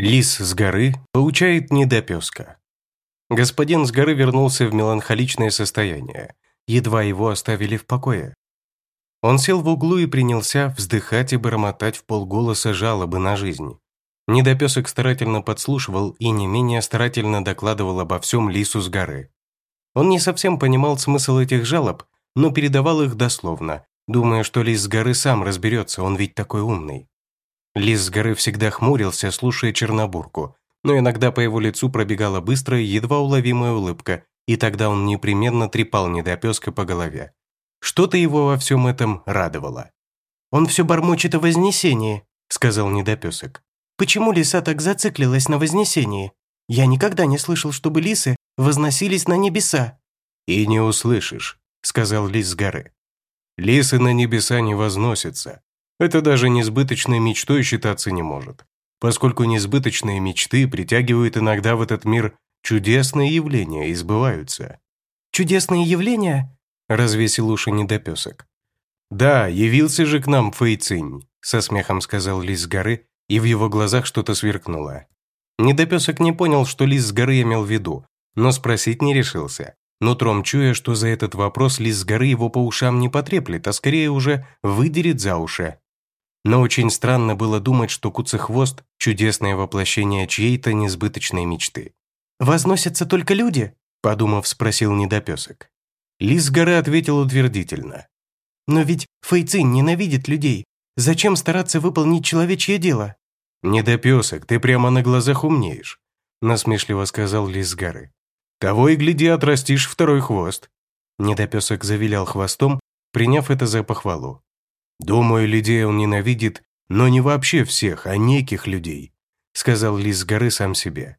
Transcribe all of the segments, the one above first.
Лис с горы поучает недопеска. Господин с горы вернулся в меланхоличное состояние, едва его оставили в покое. Он сел в углу и принялся вздыхать и бормотать в полголоса жалобы на жизнь. Недопесок старательно подслушивал и не менее старательно докладывал обо всем лису с горы. Он не совсем понимал смысл этих жалоб, но передавал их дословно, думая, что лис с горы сам разберется, он ведь такой умный. Лис с горы всегда хмурился, слушая Чернобурку, но иногда по его лицу пробегала быстрая, едва уловимая улыбка, и тогда он непременно трепал недопеска по голове. Что-то его во всем этом радовало. «Он все бормочет о Вознесении», — сказал недопесок. «Почему лиса так зациклилась на Вознесении? Я никогда не слышал, чтобы лисы возносились на небеса». «И не услышишь», — сказал лис с горы. «Лисы на небеса не возносятся. Это даже несбыточной мечтой считаться не может, поскольку несбыточные мечты притягивают иногда в этот мир чудесные явления и сбываются». «Чудесные явления?» развесил уши недопесок. «Да, явился же к нам Фэйцинь», со смехом сказал лис с горы, и в его глазах что-то сверкнуло. Недопесок не понял, что лис с горы имел в виду, но спросить не решился. Нутром чуя, что за этот вопрос лис с горы его по ушам не потреплет, а скорее уже выдерет за уши. Но очень странно было думать, что Куцехвост – чудесное воплощение чьей-то несбыточной мечты. «Возносятся только люди?» – подумав, спросил недопесок. Лис горы ответил утвердительно. «Но ведь Фейцин ненавидит людей. Зачем стараться выполнить человечье дело?» «Недопесок, ты прямо на глазах умнеешь», насмешливо сказал лис горы. «Того и гляди, отрастишь второй хвост». Недопесок завилял хвостом, приняв это за похвалу. «Думаю, людей он ненавидит, но не вообще всех, а неких людей», сказал лис горы сам себе.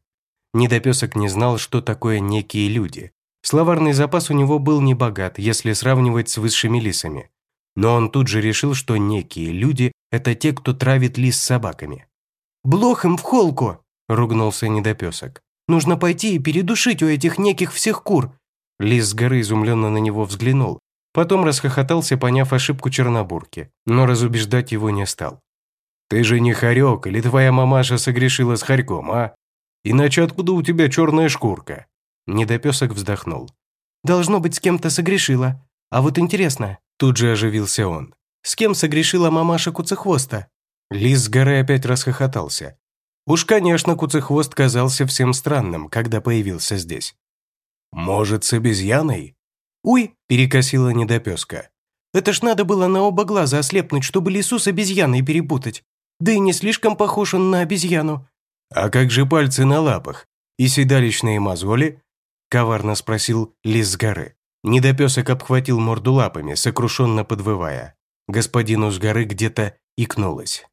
Недопесок не знал, что такое некие люди, Словарный запас у него был небогат, если сравнивать с высшими лисами. Но он тут же решил, что некие люди – это те, кто травит лис собаками. «Блох им в холку!» – ругнулся недопесок. «Нужно пойти и передушить у этих неких всех кур!» Лис с горы изумленно на него взглянул, потом расхохотался, поняв ошибку Чернобурки, но разубеждать его не стал. «Ты же не хорек, или твоя мамаша согрешила с хорьком, а? Иначе откуда у тебя черная шкурка?» Недопесок вздохнул. «Должно быть, с кем-то согрешила. А вот интересно...» Тут же оживился он. «С кем согрешила мамаша Куцехвоста?» Лис с горы опять расхохотался. Уж, конечно, Куцехвост казался всем странным, когда появился здесь. «Может, с обезьяной?» «Уй!» – перекосила недопеска. «Это ж надо было на оба глаза ослепнуть, чтобы лису с обезьяной перепутать. Да и не слишком похож он на обезьяну». «А как же пальцы на лапах? И седалищные мозоли?» коварно спросил лис с горы. Недопесок обхватил морду лапами, сокрушенно подвывая. Господину с горы где-то икнулось.